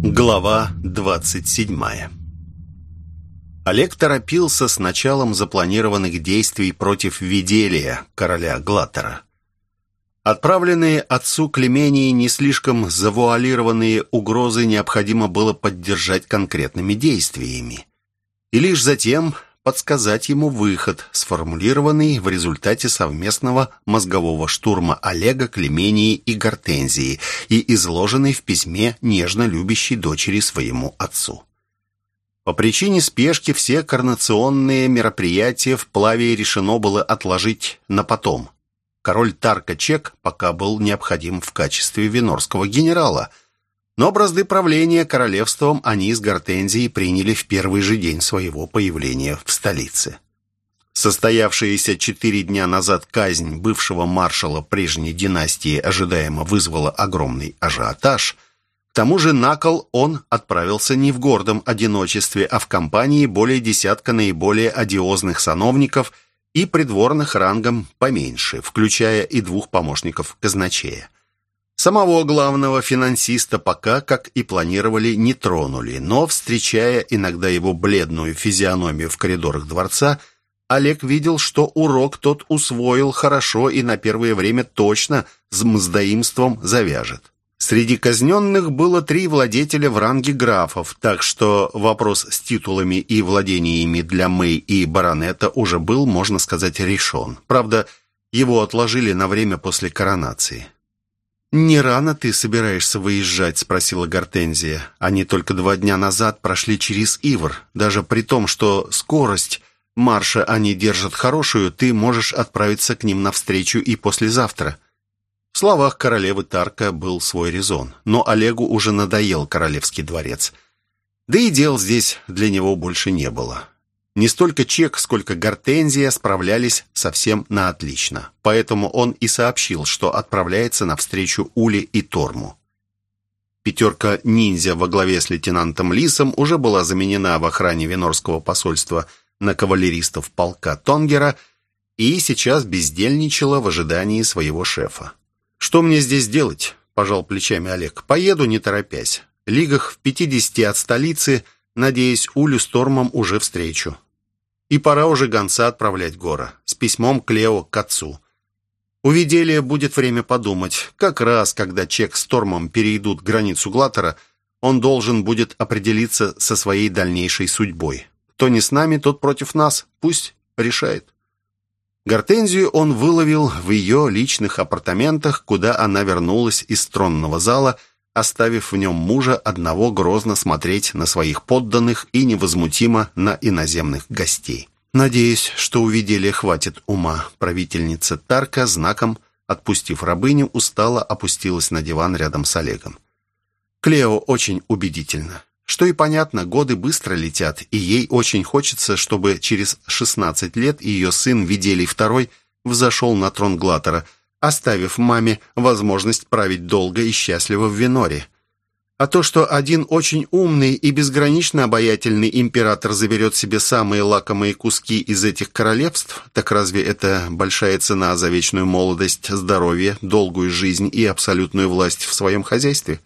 Глава 27 Олег торопился с началом запланированных действий против Виделия, короля Глаттера. Отправленные отцу Клемении не слишком завуалированные угрозы необходимо было поддержать конкретными действиями. И лишь затем подсказать ему выход, сформулированный в результате совместного мозгового штурма Олега, Клемении и Гортензии и изложенный в письме нежно любящей дочери своему отцу. По причине спешки все коронационные мероприятия в Плаве решено было отложить на потом. Король Тарка Чек пока был необходим в качестве венорского генерала – но бразды правления королевством они с Гортензией приняли в первый же день своего появления в столице. Состоявшаяся четыре дня назад казнь бывшего маршала прежней династии ожидаемо вызвала огромный ажиотаж. К тому же на кол он отправился не в гордом одиночестве, а в компании более десятка наиболее одиозных сановников и придворных рангом поменьше, включая и двух помощников казначея. Самого главного финансиста пока, как и планировали, не тронули, но, встречая иногда его бледную физиономию в коридорах дворца, Олег видел, что урок тот усвоил хорошо и на первое время точно с мздоимством завяжет. Среди казненных было три владетеля в ранге графов, так что вопрос с титулами и владениями для Мэй и баронета уже был, можно сказать, решен. Правда, его отложили на время после коронации. «Не рано ты собираешься выезжать?» — спросила Гортензия. «Они только два дня назад прошли через Ивр. Даже при том, что скорость марша они держат хорошую, ты можешь отправиться к ним навстречу и послезавтра». В словах королевы Тарка был свой резон, но Олегу уже надоел королевский дворец. Да и дел здесь для него больше не было. Не столько Чек, сколько Гортензия справлялись совсем на отлично. Поэтому он и сообщил, что отправляется навстречу Уле и Торму. Пятерка ниндзя во главе с лейтенантом Лисом уже была заменена в охране Венорского посольства на кавалеристов полка Тонгера и сейчас бездельничала в ожидании своего шефа. «Что мне здесь делать?» – пожал плечами Олег. «Поеду, не торопясь. Лигах в пятидесяти от столицы, надеясь, Улю с Тормом уже встречу. И пора уже гонца отправлять Гора с письмом Клео к отцу. У Виделия будет время подумать. Как раз, когда Чек с Тормом перейдут границу Глаттера, он должен будет определиться со своей дальнейшей судьбой. Кто не с нами, тот против нас. Пусть решает. Гортензию он выловил в ее личных апартаментах, куда она вернулась из тронного зала оставив в нем мужа одного грозно смотреть на своих подданных и невозмутимо на иноземных гостей. Надеюсь, что у Виделия хватит ума. Правительница Тарка знаком, отпустив рабыню, устало опустилась на диван рядом с Олегом. Клео очень убедительно. Что и понятно, годы быстро летят, и ей очень хочется, чтобы через 16 лет ее сын Виделий II взошел на трон Глатора – оставив маме возможность править долго и счастливо в Веноре. А то, что один очень умный и безгранично обаятельный император заберет себе самые лакомые куски из этих королевств, так разве это большая цена за вечную молодость, здоровье, долгую жизнь и абсолютную власть в своем хозяйстве?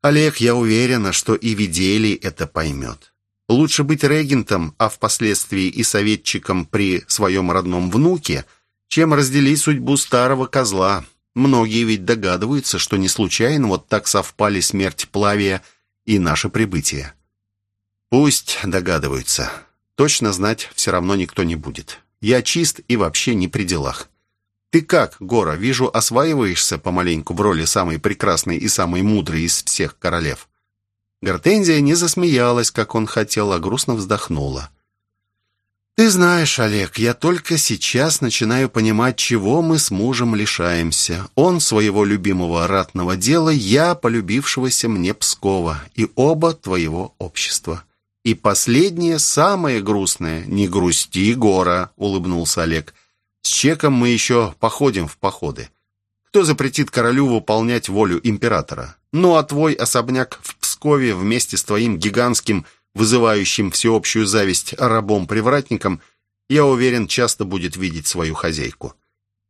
Олег, я уверена, что и Виделий это поймет. Лучше быть регентом, а впоследствии и советчиком при своем родном внуке – чем разделить судьбу старого козла. Многие ведь догадываются, что не случайно вот так совпали смерть Плавия и наше прибытие. Пусть догадываются. Точно знать все равно никто не будет. Я чист и вообще не при делах. Ты как, Гора, вижу, осваиваешься помаленьку в роли самой прекрасной и самой мудрой из всех королев. Гортензия не засмеялась, как он хотел, а грустно вздохнула. «Ты знаешь, Олег, я только сейчас начинаю понимать, чего мы с мужем лишаемся. Он своего любимого ратного дела, я полюбившегося мне Пскова, и оба твоего общества. И последнее, самое грустное, не грусти, Гора», — улыбнулся Олег. «С чеком мы еще походим в походы. Кто запретит королю выполнять волю императора? Ну, а твой особняк в Пскове вместе с твоим гигантским вызывающим всеобщую зависть рабом-привратником, я уверен, часто будет видеть свою хозяйку.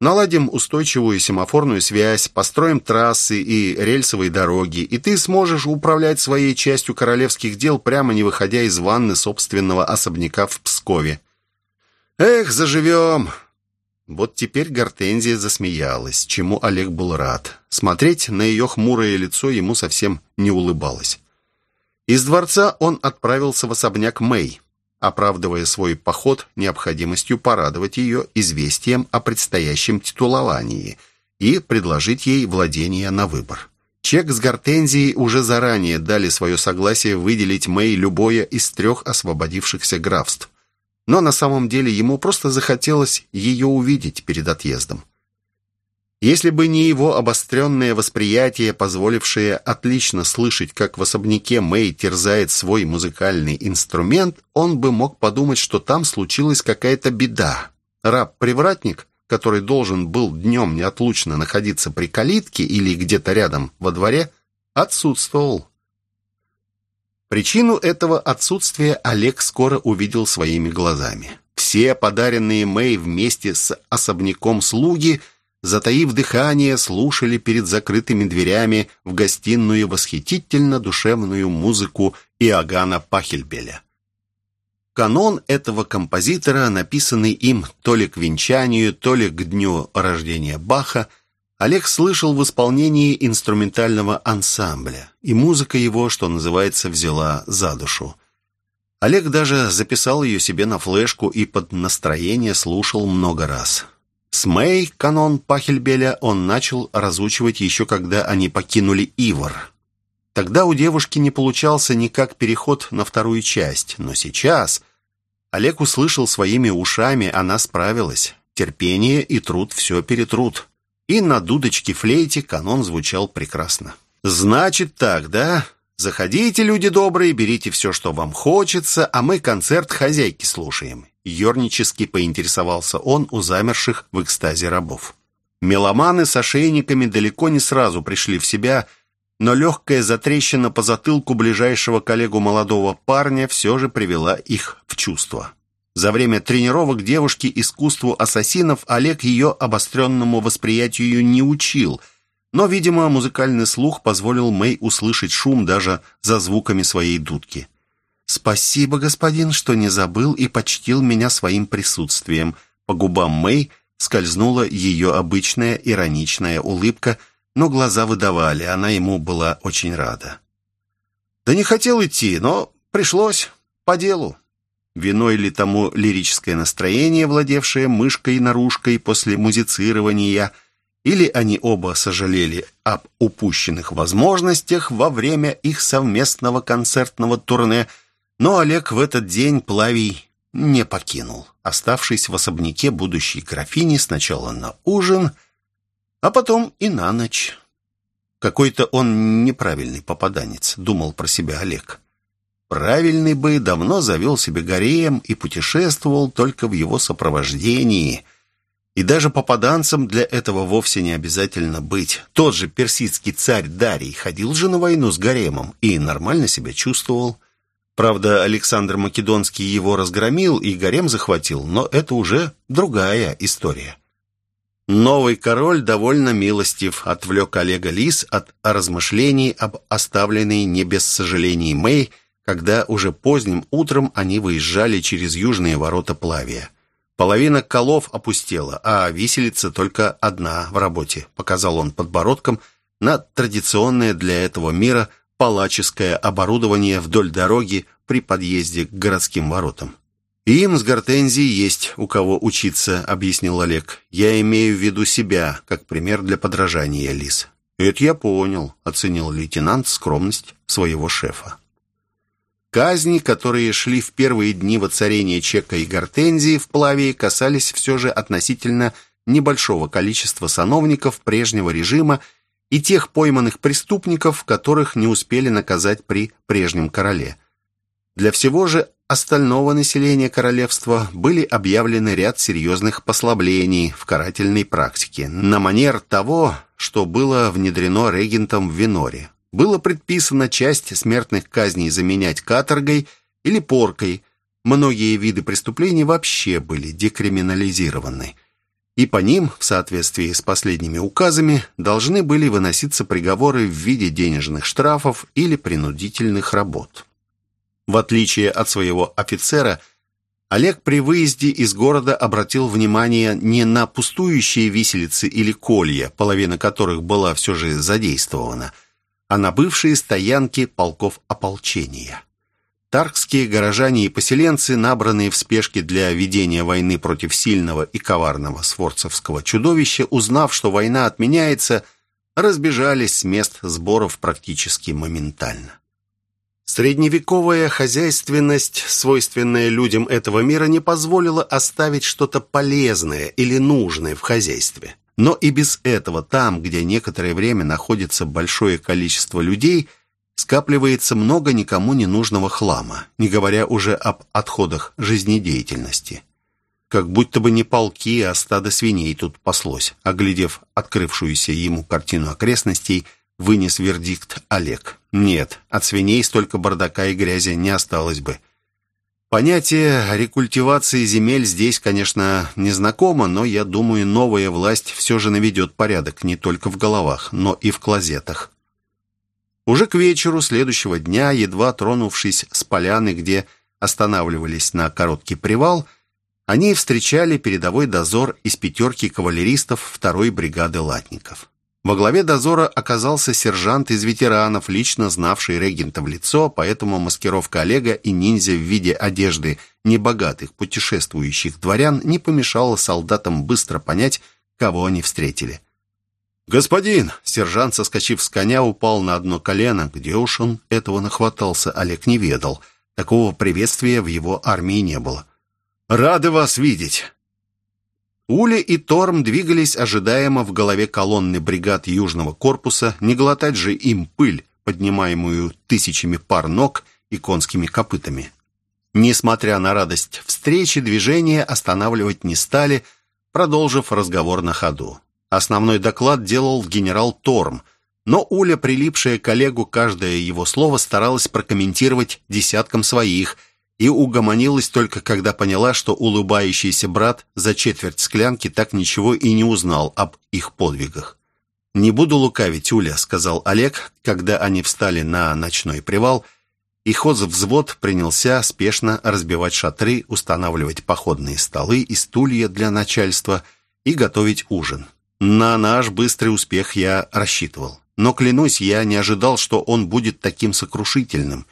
Наладим устойчивую семафорную связь, построим трассы и рельсовые дороги, и ты сможешь управлять своей частью королевских дел, прямо не выходя из ванны собственного особняка в Пскове. Эх, заживем!» Вот теперь Гортензия засмеялась, чему Олег был рад. Смотреть на ее хмурое лицо ему совсем не улыбалось. Из дворца он отправился в особняк Мэй оправдывая свой поход необходимостью порадовать ее известием о предстоящем титуловании и предложить ей владение на выбор. Чек с Гортензией уже заранее дали свое согласие выделить Мэй любое из трех освободившихся графств. Но на самом деле ему просто захотелось ее увидеть перед отъездом. Если бы не его обостренное восприятие, позволившее отлично слышать, как в особняке Мэй терзает свой музыкальный инструмент, он бы мог подумать, что там случилась какая-то беда. Раб-привратник, который должен был днем неотлучно находиться при калитке или где-то рядом во дворе, отсутствовал. Причину этого отсутствия Олег скоро увидел своими глазами. Все подаренные Мэй вместе с особняком слуги – затаив дыхание, слушали перед закрытыми дверями в гостиную восхитительно душевную музыку Иоганна Пахельбеля. Канон этого композитора, написанный им то ли к венчанию, то ли к дню рождения Баха, Олег слышал в исполнении инструментального ансамбля, и музыка его, что называется, взяла за душу. Олег даже записал ее себе на флешку и под настроение слушал много раз. С Мэй канон Пахельбеля он начал разучивать еще когда они покинули Ивор. Тогда у девушки не получался никак переход на вторую часть, но сейчас Олег услышал своими ушами, она справилась. Терпение и труд все перетрут. И на дудочке-флейте канон звучал прекрасно. «Значит так, да? Заходите, люди добрые, берите все, что вам хочется, а мы концерт хозяйки слушаем. Ёрнически поинтересовался он у замерших в экстазе рабов. Меломаны с ошейниками далеко не сразу пришли в себя, но легкая затрещина по затылку ближайшего коллегу молодого парня все же привела их в чувство. За время тренировок девушки искусству ассасинов Олег ее обостренному восприятию не учил, но, видимо, музыкальный слух позволил Мэй услышать шум даже за звуками своей дудки. «Спасибо, господин, что не забыл и почтил меня своим присутствием». По губам Мэй скользнула ее обычная ироничная улыбка, но глаза выдавали, она ему была очень рада. «Да не хотел идти, но пришлось по делу». Виной ли тому лирическое настроение, владевшее мышкой-наружкой после музицирования, или они оба сожалели об упущенных возможностях во время их совместного концертного турне – но Олег в этот день Плавий не покинул, оставшись в особняке будущей графини сначала на ужин, а потом и на ночь. Какой-то он неправильный попаданец, думал про себя Олег. Правильный бы давно завел себе гарем и путешествовал только в его сопровождении. И даже попаданцем для этого вовсе не обязательно быть. Тот же персидский царь Дарий ходил же на войну с гаремом и нормально себя чувствовал. Правда, Александр Македонский его разгромил и гарем захватил, но это уже другая история. Новый король довольно милостив, отвлек Олега Лис от размышлений об оставленной не без сожалений Мэй, когда уже поздним утром они выезжали через южные ворота Плавия. Половина колов опустела, а виселица только одна в работе, показал он подбородком на традиционное для этого мира – палаческое оборудование вдоль дороги при подъезде к городским воротам. «Им с Гортензией есть у кого учиться», — объяснил Олег. «Я имею в виду себя, как пример для подражания, Лис». «Это я понял», — оценил лейтенант скромность своего шефа. Казни, которые шли в первые дни воцарения Чека и Гортензии в Плавии, касались все же относительно небольшого количества сановников прежнего режима и тех пойманных преступников, которых не успели наказать при прежнем короле. Для всего же остального населения королевства были объявлены ряд серьезных послаблений в карательной практике, на манер того, что было внедрено регентом в Виноре. Было предписано часть смертных казней заменять каторгой или поркой. Многие виды преступлений вообще были декриминализированы – и по ним, в соответствии с последними указами, должны были выноситься приговоры в виде денежных штрафов или принудительных работ. В отличие от своего офицера, Олег при выезде из города обратил внимание не на пустующие виселицы или колья, половина которых была все же задействована, а на бывшие стоянки полков ополчения. Таркские горожане и поселенцы, набранные в спешке для ведения войны против сильного и коварного сфорцевского чудовища, узнав, что война отменяется, разбежались с мест сборов практически моментально. Средневековая хозяйственность, свойственная людям этого мира, не позволила оставить что-то полезное или нужное в хозяйстве. Но и без этого там, где некоторое время находится большое количество людей – скапливается много никому не нужного хлама, не говоря уже об отходах жизнедеятельности. Как будто бы не полки, а стадо свиней тут паслось. Оглядев открывшуюся ему картину окрестностей, вынес вердикт Олег. Нет, от свиней столько бардака и грязи не осталось бы. Понятие рекультивации земель здесь, конечно, не знакомо, но, я думаю, новая власть все же наведет порядок не только в головах, но и в клозетах. Уже к вечеру следующего дня, едва тронувшись с поляны, где останавливались на короткий привал, они встречали передовой дозор из пятерки кавалеристов второй бригады латников. Во главе дозора оказался сержант из ветеранов, лично знавший регента в лицо, поэтому маскировка Олега и ниндзя в виде одежды небогатых путешествующих дворян не помешала солдатам быстро понять, кого они встретили. «Господин!» — сержант, соскочив с коня, упал на одно колено. Где уж он этого нахватался, Олег не ведал. Такого приветствия в его армии не было. «Рады вас видеть!» Уля и Торм двигались ожидаемо в голове колонны бригад Южного корпуса, не глотать же им пыль, поднимаемую тысячами пар ног и конскими копытами. Несмотря на радость встречи, движение останавливать не стали, продолжив разговор на ходу. Основной доклад делал генерал Торм, но Уля, прилипшая к коллегу, каждое его слово старалась прокомментировать десятком своих и угомонилась только когда поняла, что улыбающийся брат за четверть склянки так ничего и не узнал об их подвигах. «Не буду лукавить, Уля», — сказал Олег, когда они встали на ночной привал, и хозвзвод принялся спешно разбивать шатры, устанавливать походные столы и стулья для начальства и готовить ужин. На наш быстрый успех я рассчитывал. Но, клянусь, я не ожидал, что он будет таким сокрушительным.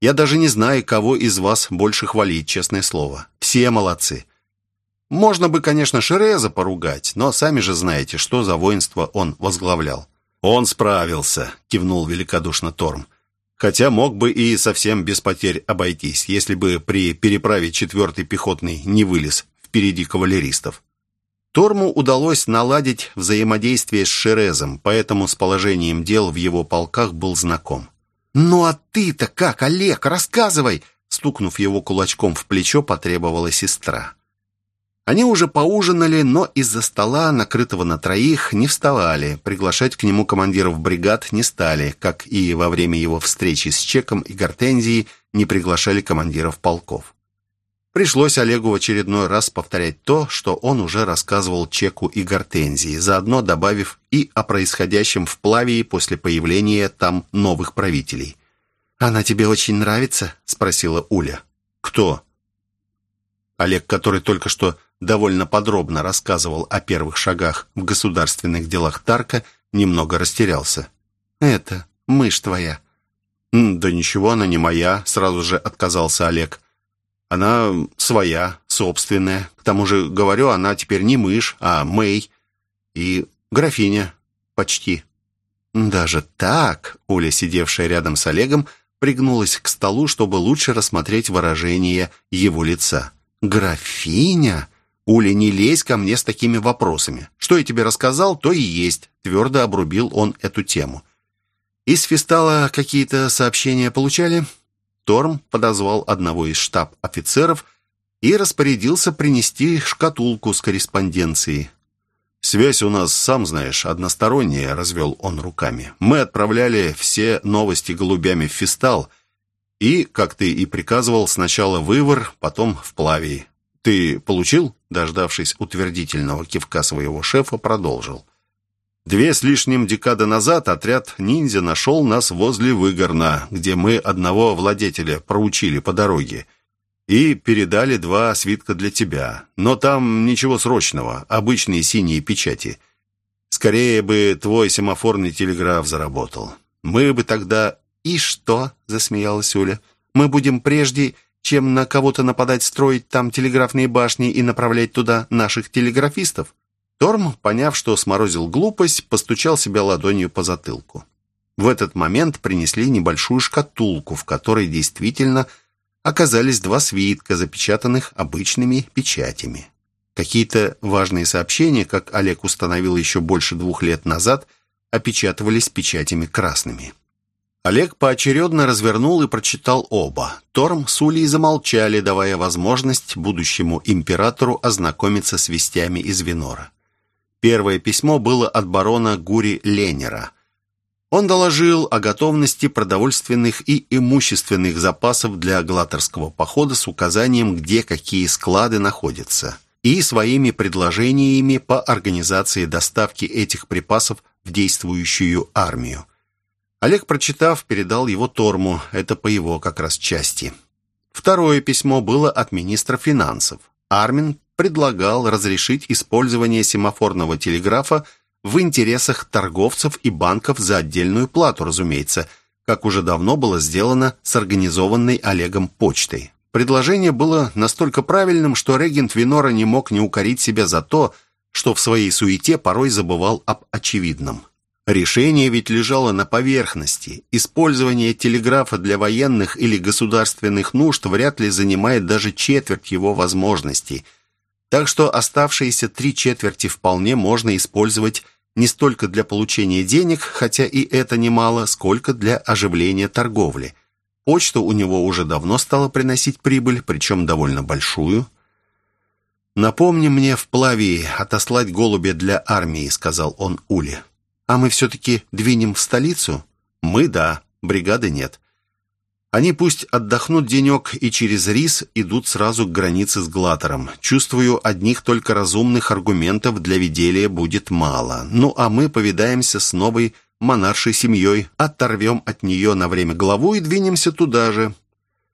Я даже не знаю, кого из вас больше хвалить, честное слово. Все молодцы. Можно бы, конечно, Шереза поругать, но сами же знаете, что за воинство он возглавлял. «Он справился», — кивнул великодушно Торм. «Хотя мог бы и совсем без потерь обойтись, если бы при переправе четвертый пехотный не вылез впереди кавалеристов». Торму удалось наладить взаимодействие с Шерезом, поэтому с положением дел в его полках был знаком. «Ну а ты-то как, Олег, рассказывай!» Стукнув его кулачком в плечо, потребовала сестра. Они уже поужинали, но из-за стола, накрытого на троих, не вставали. Приглашать к нему командиров бригад не стали, как и во время его встречи с Чеком и Гортензией не приглашали командиров полков. Пришлось Олегу в очередной раз повторять то, что он уже рассказывал Чеку и Гортензии, заодно добавив и о происходящем в Плавии после появления там новых правителей. «Она тебе очень нравится?» — спросила Уля. «Кто?» Олег, который только что довольно подробно рассказывал о первых шагах в государственных делах Тарка, немного растерялся. «Это мышь твоя». «Да ничего, она не моя», — сразу же отказался Олег. Она своя, собственная. К тому же, говорю, она теперь не мышь, а Мэй. И графиня. Почти. Даже так, Оля, сидевшая рядом с Олегом, пригнулась к столу, чтобы лучше рассмотреть выражение его лица. «Графиня? Уля, не лезь ко мне с такими вопросами. Что я тебе рассказал, то и есть», — твердо обрубил он эту тему. «Из Фистала какие-то сообщения получали?» Торм подозвал одного из штаб-офицеров и распорядился принести шкатулку с корреспонденцией. «Связь у нас, сам знаешь, односторонняя», — развел он руками. «Мы отправляли все новости голубями в Фистал и, как ты и приказывал, сначала в Ивр, потом в Плавии. «Ты получил?» Дождавшись утвердительного кивка своего шефа, продолжил. Две с лишним декады назад отряд ниндзя нашел нас возле Выгорна, где мы одного владетеля проучили по дороге. И передали два свитка для тебя. Но там ничего срочного, обычные синие печати. Скорее бы твой семафорный телеграф заработал. Мы бы тогда... «И что?» — засмеялась Уля. «Мы будем прежде, чем на кого-то нападать, строить там телеграфные башни и направлять туда наших телеграфистов?» Торм, поняв, что сморозил глупость, постучал себя ладонью по затылку. В этот момент принесли небольшую шкатулку, в которой действительно оказались два свитка, запечатанных обычными печатями. Какие-то важные сообщения, как Олег установил еще больше двух лет назад, опечатывались печатями красными. Олег поочередно развернул и прочитал оба. Торм с Улей замолчали, давая возможность будущему императору ознакомиться с вестями из Винора. Первое письмо было от барона Гури Ленера. Он доложил о готовности продовольственных и имущественных запасов для Глаторского похода с указанием, где какие склады находятся, и своими предложениями по организации доставки этих припасов в действующую армию. Олег, прочитав, передал его Торму, это по его как раз части. Второе письмо было от министра финансов. Армин предлагал разрешить использование семафорного телеграфа в интересах торговцев и банков за отдельную плату, разумеется, как уже давно было сделано с организованной Олегом почтой. Предложение было настолько правильным, что регент Винора не мог не укорить себя за то, что в своей суете порой забывал об очевидном. Решение ведь лежало на поверхности. Использование телеграфа для военных или государственных нужд вряд ли занимает даже четверть его возможностей – так что оставшиеся три четверти вполне можно использовать не столько для получения денег, хотя и это немало, сколько для оживления торговли. Почта у него уже давно стала приносить прибыль, причем довольно большую. «Напомни мне в Плавии отослать голубя для армии», — сказал он Уле. «А мы все-таки двинем в столицу?» «Мы — да, бригады нет. Они пусть отдохнут денек и через рис идут сразу к границе с Глатором. Чувствую, одних только разумных аргументов для виделия будет мало. Ну, а мы повидаемся с новой монаршей семьей, оторвем от нее на время главу и двинемся туда же.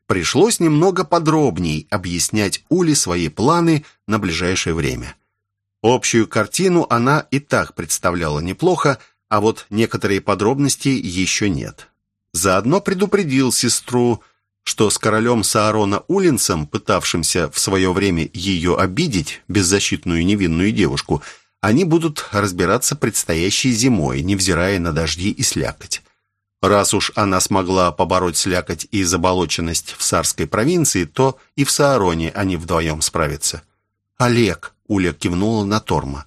Пришлось немного подробней объяснять Ули свои планы на ближайшее время. Общую картину она и так представляла неплохо, а вот некоторые подробности еще нет. Заодно предупредил сестру, что с королем Саарона Улинцем, пытавшимся в свое время ее обидеть, беззащитную невинную девушку, они будут разбираться предстоящей зимой, невзирая на дожди и слякоть. Раз уж она смогла побороть слякоть и заболоченность в Сарской провинции, то и в Саароне они вдвоем справятся. «Олег», — Уля кивнула на Торма,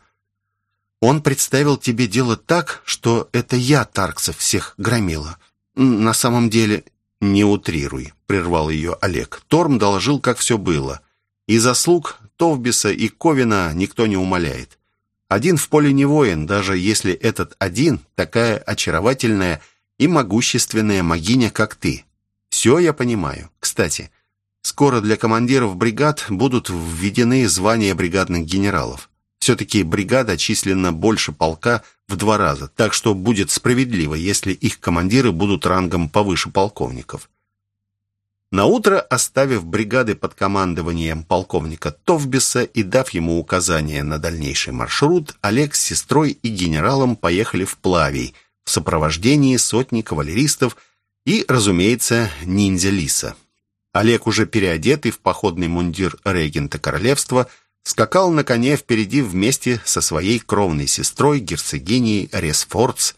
— «он представил тебе дело так, что это я Тарксов всех громила. «На самом деле...» «Не утрируй», — прервал ее Олег. Торм доложил, как все было. И заслуг Товбиса и Ковина никто не умоляет. Один в поле не воин, даже если этот один такая очаровательная и могущественная могиня, как ты. Все я понимаю. Кстати, скоро для командиров бригад будут введены звания бригадных генералов. Все-таки бригада численно больше полка в два раза, так что будет справедливо, если их командиры будут рангом повыше полковников. На утро, оставив бригады под командованием полковника Товбиса и дав ему указания на дальнейший маршрут, Олег с сестрой и генералом поехали в Плавий в сопровождении сотни кавалеристов и, разумеется, ниндзя Лиса. Олег, уже переодетый в походный мундир регента королевства, скакал на коне впереди вместе со своей кровной сестрой, герцогиней Ресфордс.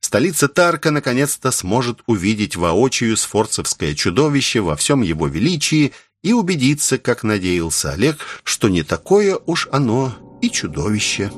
Столица Тарка наконец-то сможет увидеть воочию сфорцевское чудовище во всем его величии и убедиться, как надеялся Олег, что не такое уж оно и чудовище.